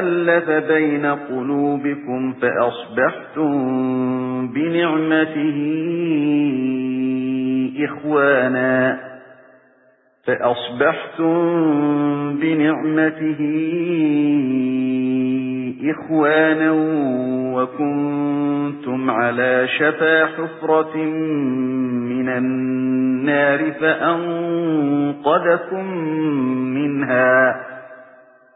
فَأَلَّفَ بَيْنَ قُلُوبِكُمْ فَأَصْبَحْتُمْ بِنِعْمَتِهِ إِخْوَانًا. فَأَصْبَحْتُمْ بِنِعْمَتِهِ إِخْوَانًا وَكُنتُمْ عَلَى شَفَا حُفْرَةٍ مِنَ النَّارِ فَأَنقَذَكُم مِّنْهَا.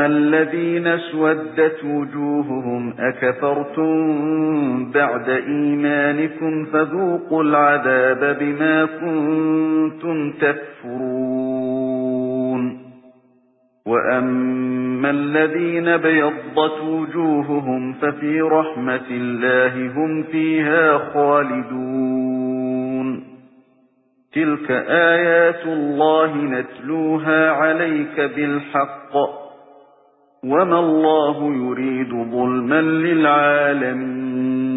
الَّذِينَ اسْوَدَّتْ وُجُوهُهُمْ أَكَفَرْتُمْ بَعْدَ إِيمَانِكُمْ فَذُوقُوا الْعَذَابَ بِمَا كُنتُمْ تَكْفُرُونَ وَأَمَّا الَّذِينَ بَيَضَّتْ وُجُوهُهُمْ فَفِي رَحْمَةِ اللَّهِ هُمْ فِيهَا خَالِدُونَ تِلْكَ آيَاتُ اللَّهِ نَتْلُوهَا عَلَيْكَ بِالْحَقِّ وَمَا اللَّهُ يُرِيدُ ظُلْمًا لِلْعَالَمِينَ